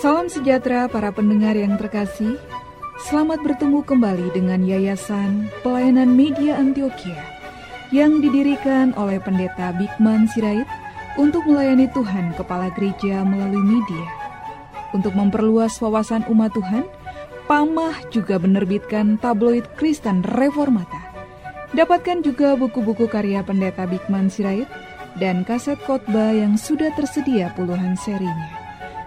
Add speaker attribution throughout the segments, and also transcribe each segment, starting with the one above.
Speaker 1: Salam sejahtera para pendengar yang terkasih. Selamat bertemu kembali dengan Yayasan Pelayanan Media Antioquia yang didirikan oleh Pendeta Bigman Sirait untuk melayani Tuhan Kepala Gereja melalui media. Untuk memperluas wawasan umat Tuhan, Pamah juga menerbitkan tabloid Kristen Reformata. Dapatkan juga buku-buku karya Pendeta Bigman Sirait dan kaset khotbah yang sudah tersedia puluhan serinya.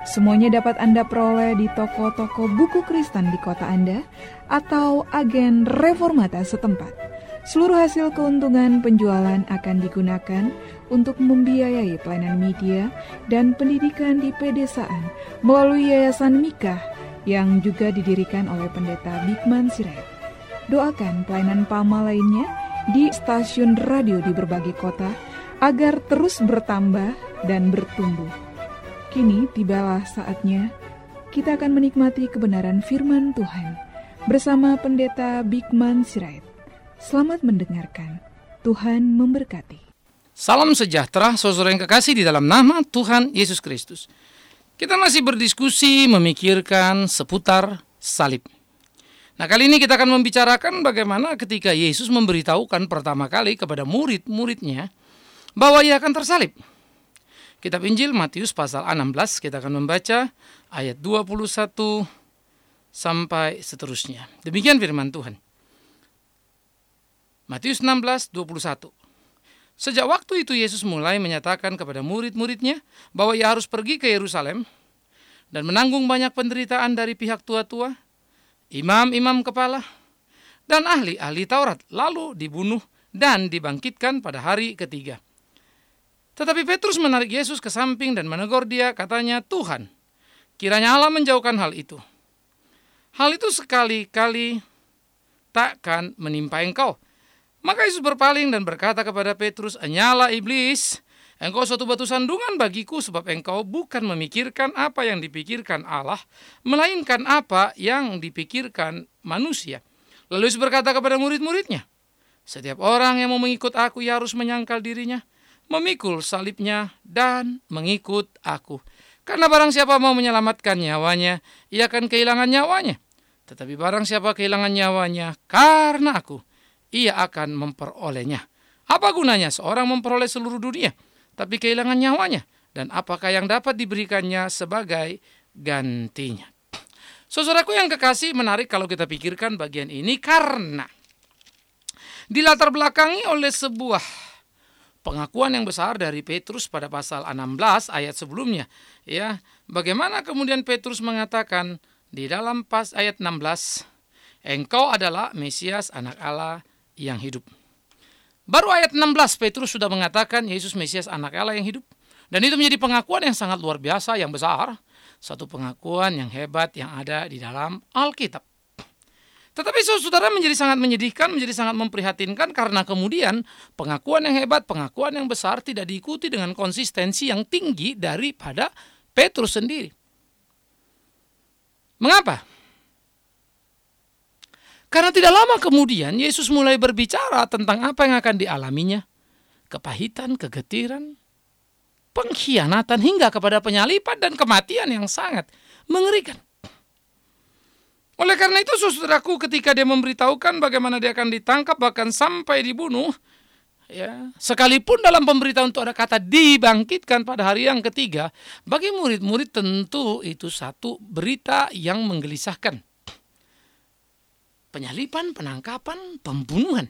Speaker 1: Semuanya dapat Anda peroleh di toko-toko buku Kristen di kota Anda atau agen reformata setempat. Seluruh hasil keuntungan penjualan akan digunakan untuk membiayai pelayanan media dan pendidikan di pedesaan melalui Yayasan Mikah yang juga didirikan oleh pendeta Bigman Sirait. Doakan pelayanan PAMA lainnya di stasiun radio di berbagai kota agar terus bertambah dan bertumbuh. Kini tibalah saatnya kita akan menikmati kebenaran firman Tuhan bersama Pendeta Bigman Sirait. Selamat mendengarkan. Tuhan memberkati.
Speaker 2: Salam sejahtera, saudara yang kekasih di dalam nama Tuhan Yesus Kristus. Kita masih berdiskusi memikirkan seputar salib. Nah kali ini kita akan membicarakan bagaimana ketika Yesus memberitahukan pertama kali kepada murid-muridnya bahwa ia akan tersalib. Kitab Injil Matius pasal 16 kita akan membaca ayat 21 sampai seterusnya. Demikian firman Tuhan. Matius 16 21. Sejak waktu itu Yesus mulai menyatakan kepada murid-muridnya bahwa ia harus pergi ke Yerusalem dan menanggung banyak penderitaan dari pihak tua-tua, imam-imam kepala, dan ahli-ahli Taurat, lalu dibunuh dan dibangkitkan pada hari ketiga. Tetapi Petrus menarik Yesus ke samping dan menegur dia, katanya, Tuhan, kiranya Allah menjauhkan hal itu. Hal itu sekali-kali takkan menimpa engkau. Maka Yesus berpaling dan berkata kepada Petrus, Enyala iblis, engkau suatu batu sandungan bagiku sebab engkau bukan memikirkan apa yang dipikirkan Allah, melainkan apa yang dipikirkan manusia. Lalu Yesus berkata kepada murid-muridnya, Setiap orang yang mau mengikut aku, ia harus menyangkal dirinya, memikul salibnya dan mengikut aku. Karena barang siapa mau menyelamatkan nyawanya, ia akan kehilangan nyawanya. Tetapi barang siapa kehilangan nyawanya karena aku, ia akan memperolehnya. Apa gunanya seorang memperoleh seluruh dunia, tapi kehilangan nyawanya? Dan apakah yang dapat diberikannya sebagai gantinya? Saudaraku yang kekasih menarik kalau kita pikirkan bagian ini karena dilatar belakangi oleh sebuah pengakuan yang besar dari Petrus pada pasal 16 ayat sebelumnya. Ya bagaimana kemudian Petrus mengatakan di dalam pas ayat 16 engkau adalah Mesias anak Allah yang hidup. Baru ayat 16 Petrus sudah mengatakan Yesus Mesias anak Allah yang hidup. Dan itu menjadi pengakuan yang sangat luar biasa yang besar. Satu pengakuan yang hebat yang ada di dalam Alkitab tetapi saudara menjadi sangat menyedihkan, menjadi sangat memprihatinkan karena kemudian pengakuan yang hebat, pengakuan yang besar tidak diikuti dengan konsistensi yang tinggi daripada Petrus sendiri. Mengapa? Karena tidak lama kemudian Yesus mulai berbicara tentang apa yang akan dialaminya. Kepahitan, kegetiran, pengkhianatan hingga kepada penyalipan dan kematian yang sangat mengerikan. Oleh karena itu saudaraku ketika dia memberitahukan bagaimana dia akan ditangkap bahkan sampai dibunuh ya sekalipun dalam pemberitahuan itu ada kata dibangkitkan pada hari yang ketiga bagi murid-murid tentu itu satu berita yang menggelisahkan. Penyalipan penangkapan pembunuhan.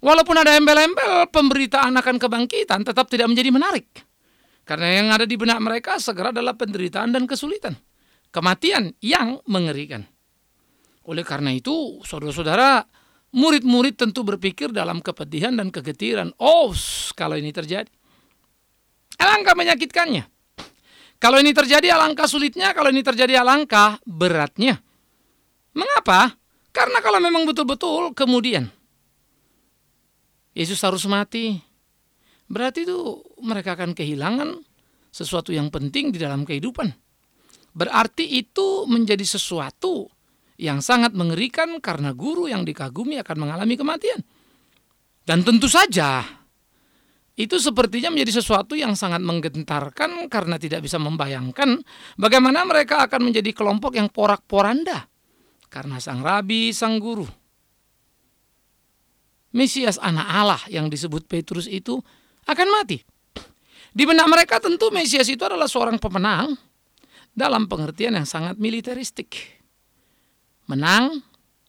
Speaker 2: Walaupun ada embel-embel pemberitaan akan kebangkitan tetap tidak menjadi menarik. Karena yang ada di benak mereka segera adalah penderitaan dan kesulitan. Kematian yang mengerikan oleh karena itu, saudara-saudara, murid-murid tentu berpikir dalam kepedihan dan kegetiran. Oh, kalau ini terjadi. Alangkah menyakitkannya. Kalau ini terjadi alangkah sulitnya, kalau ini terjadi alangkah beratnya. Mengapa? Karena kalau memang betul-betul kemudian Yesus harus mati, berarti itu mereka akan kehilangan sesuatu yang penting di dalam kehidupan. Berarti itu menjadi sesuatu yang sangat mengerikan karena guru yang dikagumi akan mengalami kematian. Dan tentu saja itu sepertinya menjadi sesuatu yang sangat menggentarkan karena tidak bisa membayangkan bagaimana mereka akan menjadi kelompok yang porak-poranda karena sang rabi, sang guru. Mesias anak Allah yang disebut Petrus itu akan mati. Di benak mereka tentu Mesias itu adalah seorang pemenang dalam pengertian yang sangat militeristik. Menang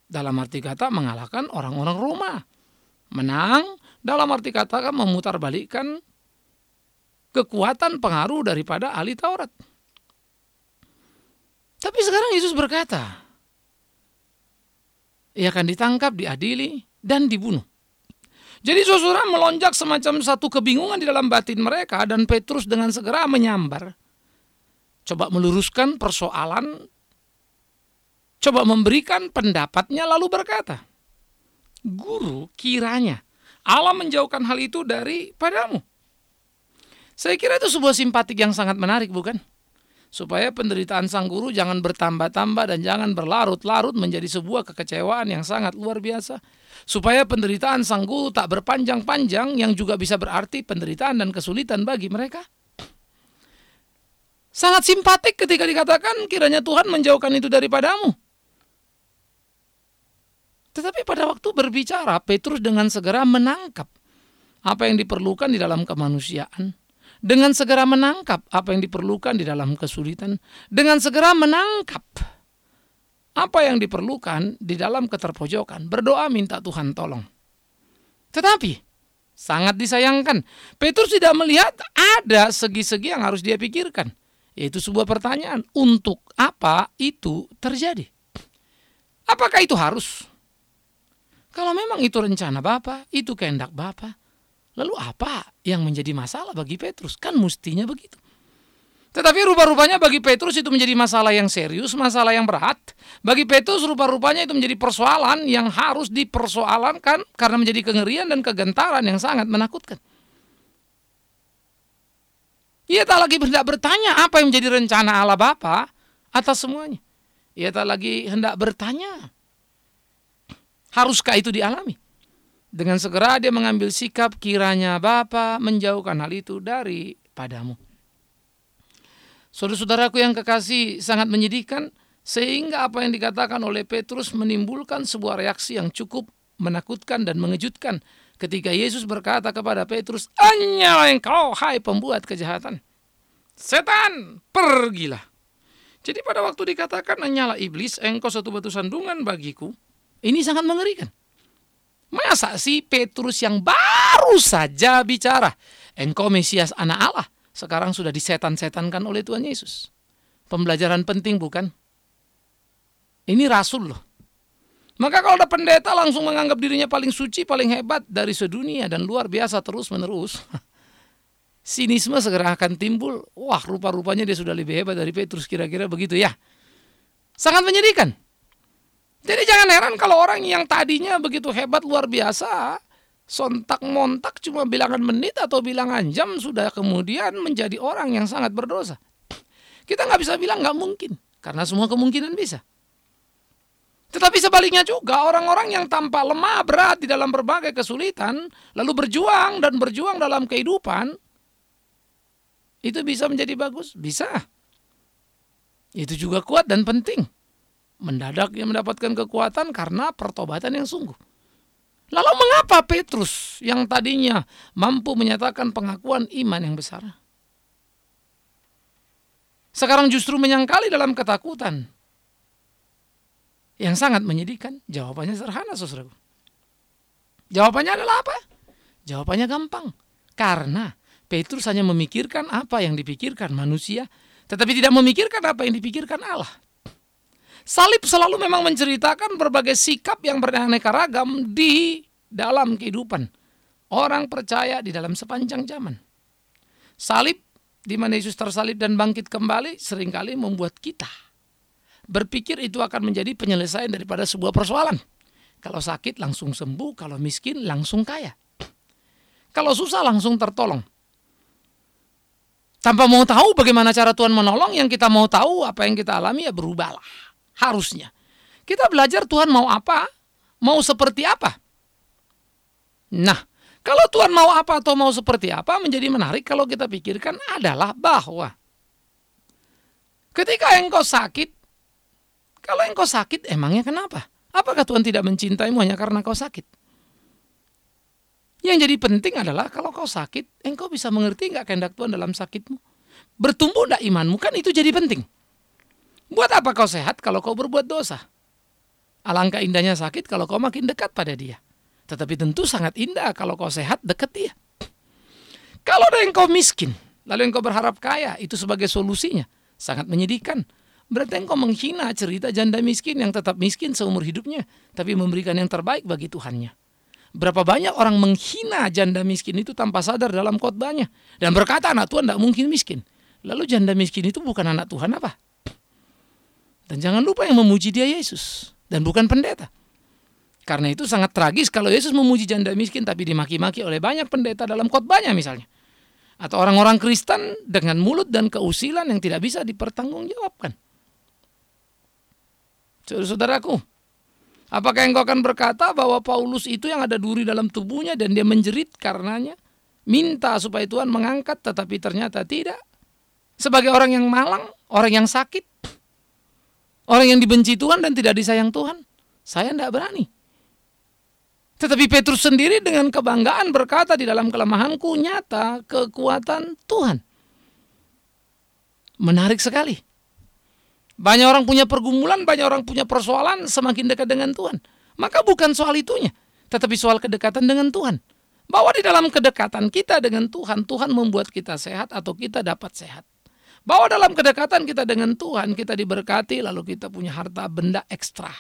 Speaker 2: dalam arti kata mengalahkan orang-orang Roma. Menang dalam arti kata kan memutarbalikkan kekuatan pengaruh daripada ahli Taurat. Tapi sekarang Yesus berkata, ia akan ditangkap, diadili, dan dibunuh. Jadi saudara melonjak semacam satu kebingungan di dalam batin mereka dan Petrus dengan segera menyambar. Coba meluruskan persoalan, coba memberikan pendapatnya lalu berkata, Guru kiranya Allah menjauhkan hal itu dari padamu. Saya kira itu sebuah simpatik yang sangat menarik bukan? Supaya penderitaan sang guru jangan bertambah-tambah dan jangan berlarut-larut menjadi sebuah kekecewaan yang sangat luar biasa. Supaya penderitaan sang guru tak berpanjang-panjang yang juga bisa berarti penderitaan dan kesulitan bagi mereka. Sangat simpatik ketika dikatakan kiranya Tuhan menjauhkan itu daripadamu. Tetapi pada waktu berbicara, Petrus dengan segera menangkap apa yang diperlukan di dalam kemanusiaan. Dengan segera menangkap apa yang diperlukan di dalam kesulitan. Dengan segera menangkap apa yang diperlukan di dalam keterpojokan. Berdoa minta Tuhan tolong. Tetapi sangat disayangkan, Petrus tidak melihat ada segi-segi yang harus dia pikirkan. Yaitu sebuah pertanyaan, untuk apa itu terjadi? Apakah itu harus? Kalau memang itu rencana Bapak, itu kehendak Bapak, lalu apa yang menjadi masalah bagi Petrus? Kan mestinya begitu. Tetapi rupa-rupanya bagi Petrus itu menjadi masalah yang serius, masalah yang berat. Bagi Petrus rupa-rupanya itu menjadi persoalan yang harus dipersoalankan karena menjadi kengerian dan kegentaran yang sangat menakutkan. Ia tak lagi hendak bertanya apa yang menjadi rencana Allah Bapa atas semuanya. Ia tak lagi hendak bertanya Haruskah itu dialami? Dengan segera dia mengambil sikap kiranya Bapa menjauhkan hal itu dari padamu. Saudara-saudaraku yang kekasih sangat menyedihkan sehingga apa yang dikatakan oleh Petrus menimbulkan sebuah reaksi yang cukup menakutkan dan mengejutkan ketika Yesus berkata kepada Petrus, "Anyalah engkau hai pembuat kejahatan. Setan, pergilah." Jadi pada waktu dikatakan anyalah iblis, engkau satu batu sandungan bagiku, ini sangat mengerikan. Masa sih Petrus yang baru saja bicara, engkau Mesias anak Allah, sekarang sudah disetan-setankan oleh Tuhan Yesus. Pembelajaran penting bukan? Ini rasul loh. Maka kalau ada pendeta langsung menganggap dirinya paling suci, paling hebat dari sedunia dan luar biasa terus menerus. Sinisme segera akan timbul. Wah rupa-rupanya dia sudah lebih hebat dari Petrus kira-kira begitu ya. Sangat menyedihkan. Jadi jangan heran kalau orang yang tadinya begitu hebat luar biasa, sontak montak cuma bilangan menit atau bilangan jam sudah kemudian menjadi orang yang sangat berdosa. Kita nggak bisa bilang nggak mungkin, karena semua kemungkinan bisa. Tetapi sebaliknya juga orang-orang yang tanpa lemah berat di dalam berbagai kesulitan, lalu berjuang dan berjuang dalam kehidupan, itu bisa menjadi bagus, bisa. Itu juga kuat dan penting. Mendadak ia mendapatkan kekuatan karena pertobatan yang sungguh. Lalu mengapa Petrus yang tadinya mampu menyatakan pengakuan iman yang besar? Sekarang justru menyangkali dalam ketakutan. Yang sangat menyedihkan. Jawabannya sederhana saudaraku. Jawabannya adalah apa? Jawabannya gampang. Karena Petrus hanya memikirkan apa yang dipikirkan manusia. Tetapi tidak memikirkan apa yang dipikirkan Allah. Salib selalu memang menceritakan berbagai sikap yang beraneka ragam di dalam kehidupan orang percaya di dalam sepanjang zaman. Salib di mana Yesus tersalib dan bangkit kembali sering kali membuat kita berpikir itu akan menjadi penyelesaian daripada sebuah persoalan. Kalau sakit langsung sembuh, kalau miskin langsung kaya. Kalau susah langsung tertolong. Tanpa mau tahu bagaimana cara Tuhan menolong, yang kita mau tahu apa yang kita alami ya berubahlah. Harusnya. Kita belajar Tuhan mau apa, mau seperti apa. Nah, Kalau Tuhan mau apa atau mau seperti apa menjadi menarik kalau kita pikirkan adalah bahwa ketika engkau sakit, kalau engkau sakit emangnya kenapa? Apakah Tuhan tidak mencintaimu hanya karena kau sakit? Yang jadi penting adalah kalau kau sakit, engkau bisa mengerti nggak kehendak Tuhan dalam sakitmu? Bertumbuh nggak imanmu? Kan itu jadi penting. Buat apa kau sehat kalau kau berbuat dosa? Alangkah indahnya sakit kalau kau makin dekat pada dia. Tetapi tentu sangat indah kalau kau sehat dekat dia. Kalau ada yang kau miskin, lalu yang kau berharap kaya, itu sebagai solusinya. Sangat menyedihkan. Berarti engkau menghina cerita janda miskin yang tetap miskin seumur hidupnya, tapi memberikan yang terbaik bagi Tuhannya. Berapa banyak orang menghina janda miskin itu tanpa sadar dalam khotbahnya dan berkata anak Tuhan tidak mungkin miskin. Lalu janda miskin itu bukan anak Tuhan apa? Dan jangan lupa yang memuji dia Yesus dan bukan pendeta. Karena itu sangat tragis kalau Yesus memuji janda miskin tapi dimaki-maki oleh banyak pendeta dalam khotbahnya misalnya. Atau orang-orang Kristen dengan mulut dan keusilan yang tidak bisa dipertanggungjawabkan. Saudaraku, apakah engkau akan berkata bahwa Paulus itu yang ada duri dalam tubuhnya dan dia menjerit karenanya? Minta supaya Tuhan mengangkat tetapi ternyata tidak. Sebagai orang yang malang, orang yang sakit, orang yang dibenci Tuhan dan tidak disayang Tuhan, saya tidak berani. Tetapi Petrus sendiri dengan kebanggaan berkata di dalam kelemahanku nyata kekuatan Tuhan. Menarik sekali. Banyak orang punya pergumulan, banyak orang punya persoalan semakin dekat dengan Tuhan. Maka bukan soal itunya, tetapi soal kedekatan dengan Tuhan. Bahwa di dalam kedekatan kita dengan Tuhan, Tuhan membuat kita sehat atau kita dapat sehat. Bahwa dalam kedekatan kita dengan Tuhan, kita diberkati lalu kita punya harta benda ekstra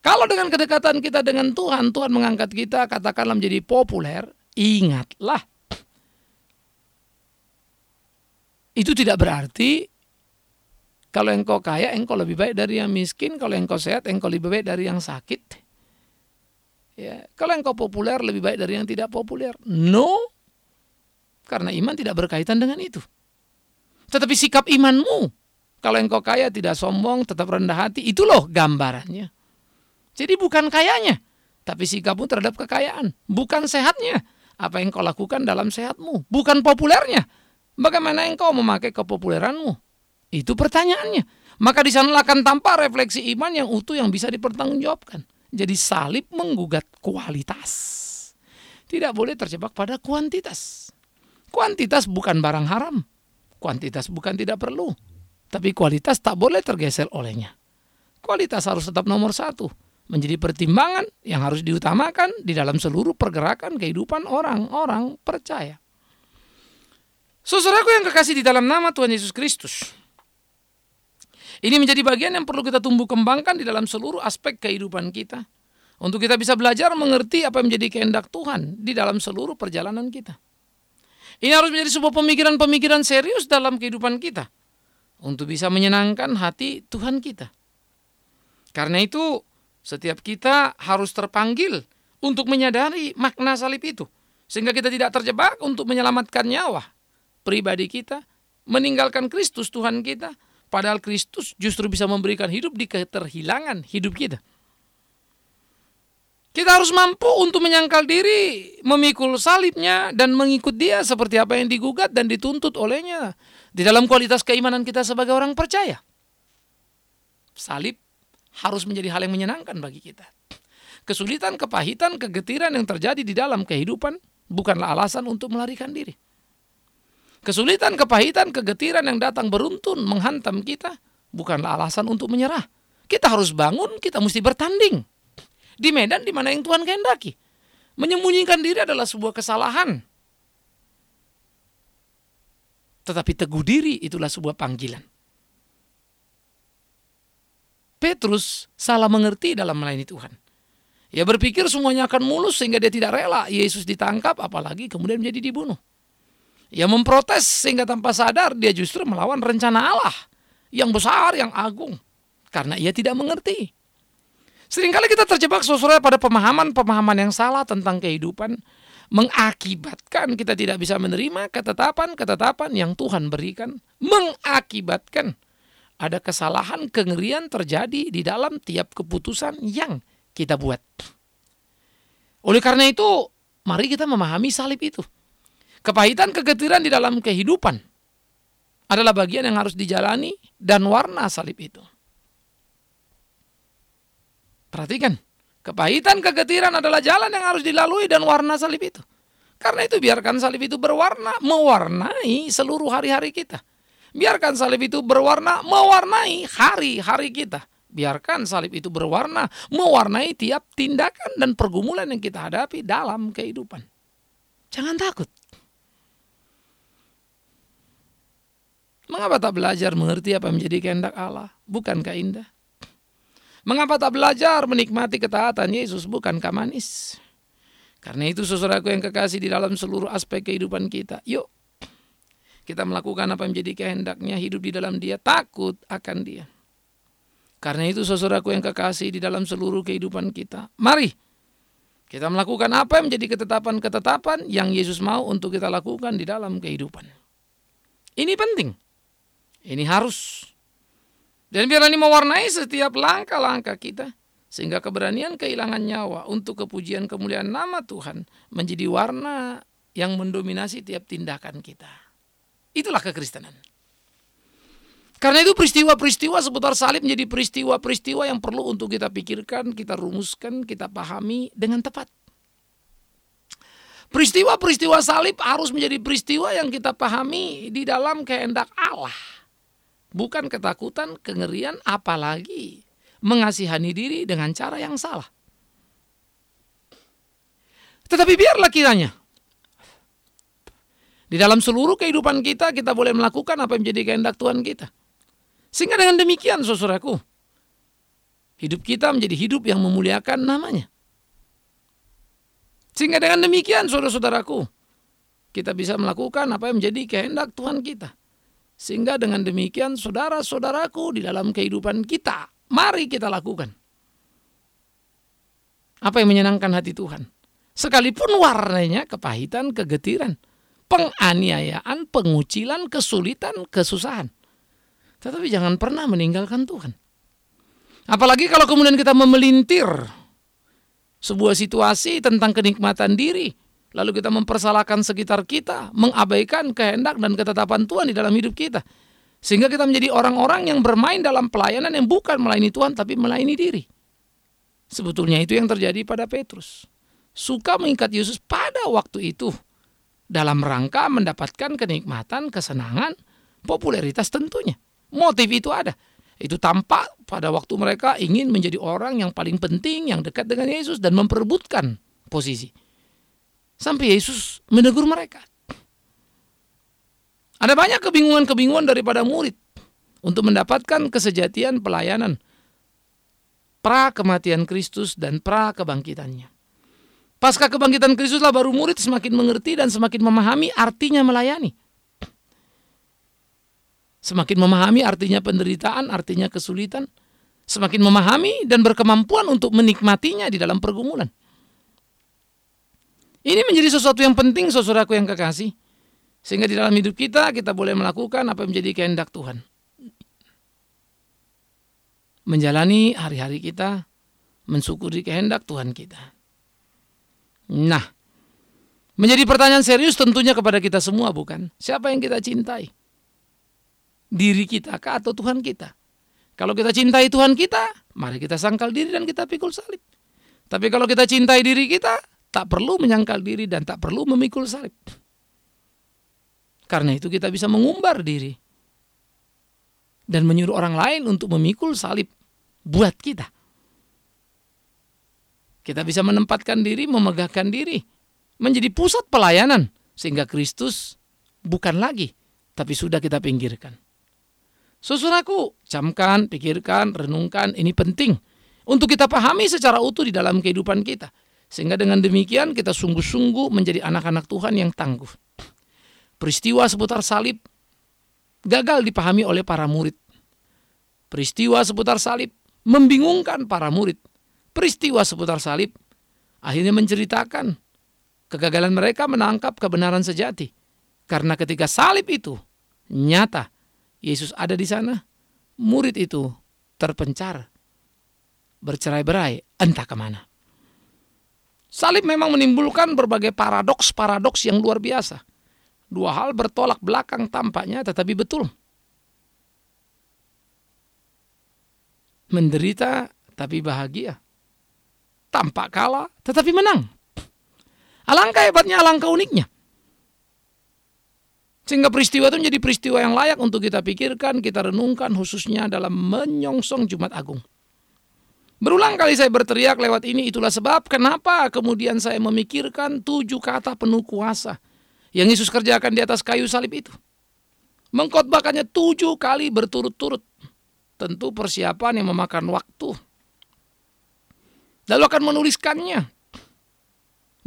Speaker 2: kalau dengan kedekatan kita dengan Tuhan, Tuhan mengangkat kita katakanlah menjadi populer, ingatlah. Itu tidak berarti kalau engkau kaya, engkau lebih baik dari yang miskin. Kalau engkau sehat, engkau lebih baik dari yang sakit. Ya, kalau engkau populer, lebih baik dari yang tidak populer. No, karena iman tidak berkaitan dengan itu. Tetapi sikap imanmu, kalau engkau kaya tidak sombong, tetap rendah hati, itu loh gambarannya. Jadi bukan kayanya, tapi sikapmu terhadap kekayaan. Bukan sehatnya, apa yang kau lakukan dalam sehatmu. Bukan populernya, bagaimana engkau memakai kepopuleranmu. Itu pertanyaannya. Maka di sana akan tampak refleksi iman yang utuh yang bisa dipertanggungjawabkan. Jadi salib menggugat kualitas. Tidak boleh terjebak pada kuantitas. Kuantitas bukan barang haram. Kuantitas bukan tidak perlu. Tapi kualitas tak boleh tergeser olehnya. Kualitas harus tetap nomor satu menjadi pertimbangan yang harus diutamakan di dalam seluruh pergerakan kehidupan orang-orang percaya. Saudaraku yang kekasih di dalam nama Tuhan Yesus Kristus. Ini menjadi bagian yang perlu kita tumbuh kembangkan di dalam seluruh aspek kehidupan kita. Untuk kita bisa belajar mengerti apa yang menjadi kehendak Tuhan di dalam seluruh perjalanan kita. Ini harus menjadi sebuah pemikiran-pemikiran serius dalam kehidupan kita. Untuk bisa menyenangkan hati Tuhan kita. Karena itu setiap kita harus terpanggil untuk menyadari makna salib itu. Sehingga kita tidak terjebak untuk menyelamatkan nyawa pribadi kita, meninggalkan Kristus Tuhan kita, padahal Kristus justru bisa memberikan hidup di keterhilangan hidup kita. Kita harus mampu untuk menyangkal diri, memikul salibnya, dan mengikut dia seperti apa yang digugat dan dituntut olehnya. Di dalam kualitas keimanan kita sebagai orang percaya. Salib harus menjadi hal yang menyenangkan bagi kita. Kesulitan, kepahitan, kegetiran yang terjadi di dalam kehidupan bukanlah alasan untuk melarikan diri. Kesulitan, kepahitan, kegetiran yang datang beruntun menghantam kita bukanlah alasan untuk menyerah. Kita harus bangun, kita mesti bertanding. Di medan di mana yang Tuhan kehendaki. Menyembunyikan diri adalah sebuah kesalahan. Tetapi teguh diri itulah sebuah panggilan. Petrus salah mengerti dalam melayani Tuhan. Ia berpikir semuanya akan mulus sehingga dia tidak rela Yesus ditangkap apalagi kemudian menjadi dibunuh. Ia memprotes sehingga tanpa sadar dia justru melawan rencana Allah yang besar, yang agung. Karena ia tidak mengerti. Seringkali kita terjebak saudara pada pemahaman-pemahaman yang salah tentang kehidupan mengakibatkan kita tidak bisa menerima ketetapan-ketetapan yang Tuhan berikan, mengakibatkan ada kesalahan, kengerian terjadi di dalam tiap keputusan yang kita buat. Oleh karena itu, mari kita memahami salib itu. Kepahitan kegetiran di dalam kehidupan adalah bagian yang harus dijalani dan warna salib itu. Perhatikan, kepahitan kegetiran adalah jalan yang harus dilalui dan warna salib itu. Karena itu biarkan salib itu berwarna, mewarnai seluruh hari-hari kita. Biarkan salib itu berwarna, mewarnai hari-hari kita. Biarkan salib itu berwarna, mewarnai tiap tindakan dan pergumulan yang kita hadapi dalam kehidupan. Jangan takut. Mengapa tak belajar mengerti apa menjadi kehendak Allah? Bukankah indah? Mengapa tak belajar menikmati ketaatan Yesus? Bukankah manis? Karena itu saudaraku yang kekasih di dalam seluruh aspek kehidupan kita. Yuk kita melakukan apa yang menjadi kehendaknya, hidup di dalam dia, takut akan dia. Karena itu saudaraku yang kekasih di dalam seluruh kehidupan kita. Mari kita melakukan apa yang menjadi ketetapan-ketetapan yang Yesus mau untuk kita lakukan di dalam kehidupan. Ini penting. Ini harus. Dan biarlah ini mewarnai setiap langkah-langkah kita sehingga keberanian kehilangan nyawa untuk kepujian kemuliaan nama Tuhan menjadi warna yang mendominasi tiap tindakan kita. Itulah kekristenan. Karena itu peristiwa-peristiwa seputar salib menjadi peristiwa-peristiwa yang perlu untuk kita pikirkan, kita rumuskan, kita pahami dengan tepat. Peristiwa-peristiwa salib harus menjadi peristiwa yang kita pahami di dalam kehendak Allah. Bukan ketakutan, kengerian, apalagi mengasihani diri dengan cara yang salah. Tetapi biarlah kiranya di dalam seluruh kehidupan kita kita boleh melakukan apa yang menjadi kehendak Tuhan kita. Sehingga dengan demikian saudaraku, hidup kita menjadi hidup yang memuliakan namanya. Sehingga dengan demikian saudara-saudaraku, kita bisa melakukan apa yang menjadi kehendak Tuhan kita. Sehingga dengan demikian saudara-saudaraku di dalam kehidupan kita Mari kita lakukan. Apa yang menyenangkan hati Tuhan? Sekalipun warnanya kepahitan, kegetiran, penganiayaan, pengucilan, kesulitan, kesusahan. Tetapi jangan pernah meninggalkan Tuhan. Apalagi kalau kemudian kita memelintir sebuah situasi tentang kenikmatan diri, lalu kita mempersalahkan sekitar kita, mengabaikan kehendak dan ketetapan Tuhan di dalam hidup kita. Sehingga kita menjadi orang-orang yang bermain dalam pelayanan yang bukan melayani Tuhan tapi melayani diri. Sebetulnya itu yang terjadi pada Petrus. Suka mengikat Yesus pada waktu itu dalam rangka mendapatkan kenikmatan, kesenangan, popularitas tentunya. Motif itu ada. Itu tampak pada waktu mereka ingin menjadi orang yang paling penting, yang dekat dengan Yesus dan memperebutkan posisi. Sampai Yesus menegur mereka. Ada banyak kebingungan-kebingungan daripada murid untuk mendapatkan kesejatian pelayanan pra kematian Kristus dan pra kebangkitannya. Pasca kebangkitan Kristuslah baru murid semakin mengerti dan semakin memahami artinya melayani. Semakin memahami artinya penderitaan, artinya kesulitan. Semakin memahami dan berkemampuan untuk menikmatinya di dalam pergumulan. Ini menjadi sesuatu yang penting saudaraku yang kekasih. Sehingga di dalam hidup kita kita boleh melakukan apa yang menjadi kehendak Tuhan. Menjalani hari-hari kita mensyukuri kehendak Tuhan kita. Nah, menjadi pertanyaan serius tentunya kepada kita semua bukan? Siapa yang kita cintai? Diri kita kah atau Tuhan kita? Kalau kita cintai Tuhan kita, mari kita sangkal diri dan kita pikul salib. Tapi kalau kita cintai diri kita, tak perlu menyangkal diri dan tak perlu memikul salib. Karena itu kita bisa mengumbar diri. Dan menyuruh orang lain untuk memikul salib buat kita. Kita bisa menempatkan diri, memegahkan diri. Menjadi pusat pelayanan. Sehingga Kristus bukan lagi. Tapi sudah kita pinggirkan. Saudaraku, camkan, pikirkan, renungkan, ini penting. Untuk kita pahami secara utuh di dalam kehidupan kita. Sehingga dengan demikian kita sungguh-sungguh menjadi anak-anak Tuhan yang tangguh peristiwa seputar salib gagal dipahami oleh para murid. Peristiwa seputar salib membingungkan para murid. Peristiwa seputar salib akhirnya menceritakan kegagalan mereka menangkap kebenaran sejati. Karena ketika salib itu nyata Yesus ada di sana, murid itu terpencar, bercerai-berai, entah ke mana. Salib memang menimbulkan berbagai paradoks-paradoks yang luar biasa. Dua hal bertolak belakang tampaknya tetapi betul. Menderita tapi bahagia. Tampak kalah tetapi menang. Alangkah hebatnya, alangkah uniknya. Sehingga peristiwa itu menjadi peristiwa yang layak untuk kita pikirkan, kita renungkan khususnya dalam menyongsong Jumat Agung. Berulang kali saya berteriak lewat ini, itulah sebab kenapa kemudian saya memikirkan tujuh kata penuh kuasa yang Yesus kerjakan di atas kayu salib itu. Mengkotbahkannya tujuh kali berturut-turut. Tentu persiapan yang memakan waktu. Lalu akan menuliskannya,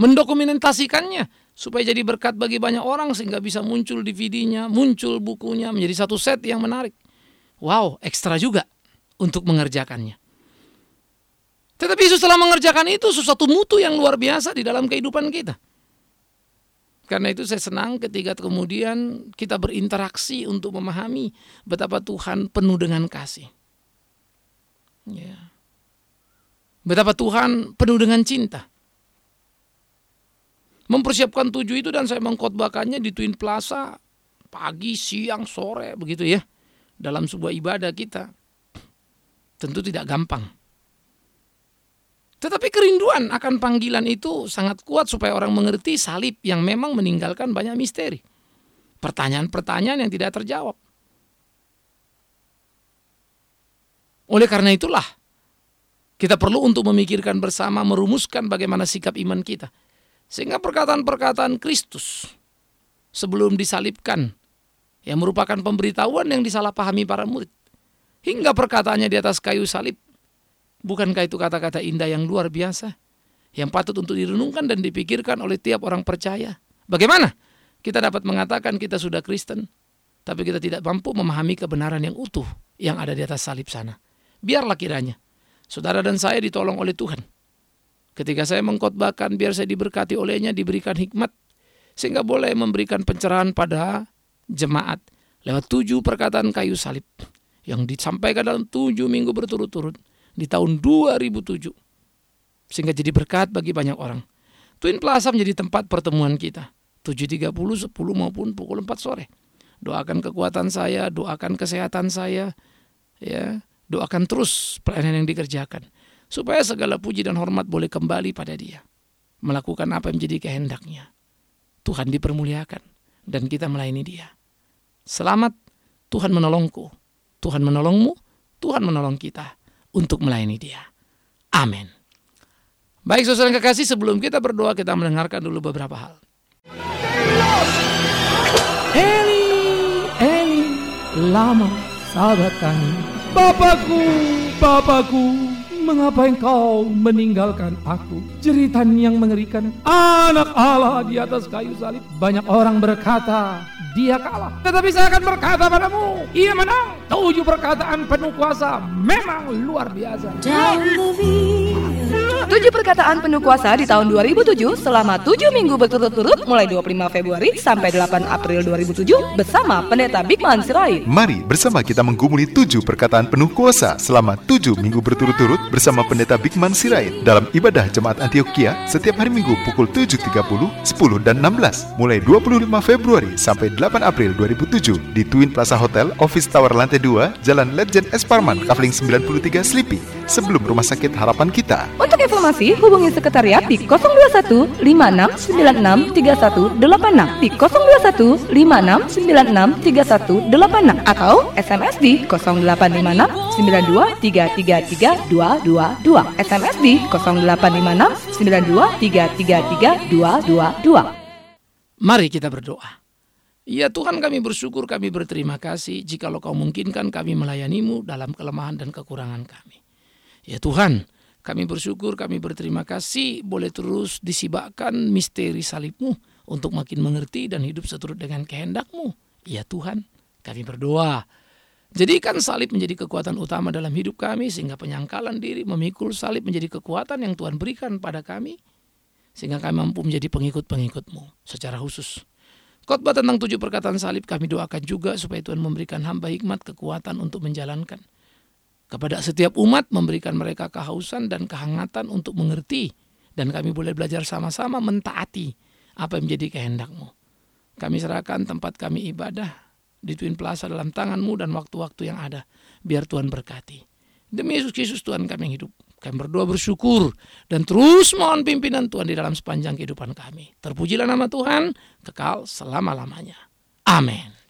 Speaker 2: mendokumentasikannya, supaya jadi berkat bagi banyak orang sehingga bisa muncul DVD-nya, muncul bukunya menjadi satu set yang menarik. Wow, ekstra juga untuk mengerjakannya. Tetapi Yesus telah mengerjakan itu sesuatu mutu yang luar biasa di dalam kehidupan kita. Karena itu saya senang ketika kemudian kita berinteraksi untuk memahami betapa Tuhan penuh dengan kasih. Ya. Betapa Tuhan penuh dengan cinta mempersiapkan tujuh itu dan saya mengkhotbahkannya di Twin Plaza pagi, siang, sore begitu ya dalam sebuah ibadah kita. Tentu tidak gampang. Tetapi kerinduan akan panggilan itu sangat kuat supaya orang mengerti salib yang memang meninggalkan banyak misteri. Pertanyaan-pertanyaan yang tidak terjawab. Oleh karena itulah kita perlu untuk memikirkan bersama merumuskan bagaimana sikap iman kita. Sehingga perkataan-perkataan Kristus sebelum disalibkan yang merupakan pemberitahuan yang disalahpahami para murid. Hingga perkataannya di atas kayu salib. Bukankah itu kata-kata indah yang luar biasa? Yang patut untuk direnungkan dan dipikirkan oleh tiap orang percaya. Bagaimana kita dapat mengatakan kita sudah Kristen, tapi kita tidak mampu memahami kebenaran yang utuh yang ada di atas salib sana. Biarlah kiranya saudara dan saya ditolong oleh Tuhan Ketika saya mengkhotbahkan biar saya diberkati olehnya diberikan hikmat sehingga boleh memberikan pencerahan pada jemaat lewat tujuh perkataan kayu salib yang disampaikan dalam tujuh minggu berturut-turut di tahun 2007 sehingga jadi berkat bagi banyak orang. Twin Plaza menjadi tempat pertemuan kita 7.30, 10 maupun pukul 4 sore. Doakan kekuatan saya, doakan kesehatan saya, ya, doakan terus pelayanan yang dikerjakan supaya segala puji dan hormat boleh kembali pada dia. Melakukan apa yang menjadi kehendaknya. Tuhan dipermuliakan dan kita melayani dia. Selamat Tuhan menolongku, Tuhan menolongmu, Tuhan menolong kita untuk melayani dia. Amin. Baik saudara kekasih sebelum kita berdoa kita mendengarkan dulu beberapa hal.
Speaker 3: Eli, Eli, lama sahabat kami. Bapakku, Bapakku, Mengapa engkau meninggalkan aku? Jeritan yang mengerikan. Anak Allah di atas kayu salib. Banyak orang berkata, dia kalah. Tetapi saya akan berkata padamu, ia menang. Tujuh perkataan penuh kuasa memang luar biasa.
Speaker 4: Tujuh perkataan penuh kuasa di tahun 2007 selama tujuh minggu berturut-turut mulai 25 Februari sampai 8 April 2007 bersama Pendeta Bigman Sirait.
Speaker 5: Mari bersama kita menggumuli tujuh perkataan penuh kuasa selama tujuh minggu berturut-turut bersama Pendeta Bigman Sirait dalam ibadah Jemaat Antioquia setiap hari Minggu pukul 7.30, 10 dan 16 mulai 25 Februari sampai 8 April 2007 di Twin Plaza Hotel Office Tower lantai 2 Jalan Legend S. Parman Kafling 93 Sleepy sebelum Rumah Sakit Harapan Kita.
Speaker 4: Untuk informasi hubungi sekretariat di 021 5696 3186 di 021 5696 3186 atau SMS di 0856 92 333 222 SMS di 0856 92 333 222
Speaker 2: Mari kita berdoa. Ya Tuhan kami bersyukur, kami berterima kasih jikalau kau mungkinkan kami melayanimu dalam kelemahan dan kekurangan kami. Ya Tuhan, kami bersyukur, kami berterima kasih boleh terus disibakkan misteri salibmu untuk makin mengerti dan hidup seturut dengan kehendakmu. Ya Tuhan, kami berdoa. Jadikan salib menjadi kekuatan utama dalam hidup kami sehingga penyangkalan diri memikul salib menjadi kekuatan yang Tuhan berikan pada kami sehingga kami mampu menjadi pengikut-pengikutmu secara khusus. Khotbah tentang tujuh perkataan salib kami doakan juga supaya Tuhan memberikan hamba hikmat kekuatan untuk menjalankan kepada setiap umat memberikan mereka kehausan dan kehangatan untuk mengerti dan kami boleh belajar sama-sama mentaati apa yang menjadi kehendakmu. Kami serahkan tempat kami ibadah di Twin Plaza dalam tanganmu dan waktu-waktu yang ada. Biar Tuhan berkati. Demi Yesus Kristus Tuhan kami yang hidup. Kami berdoa bersyukur dan terus mohon pimpinan Tuhan di dalam sepanjang kehidupan kami. Terpujilah nama Tuhan, kekal selama-lamanya. Amin.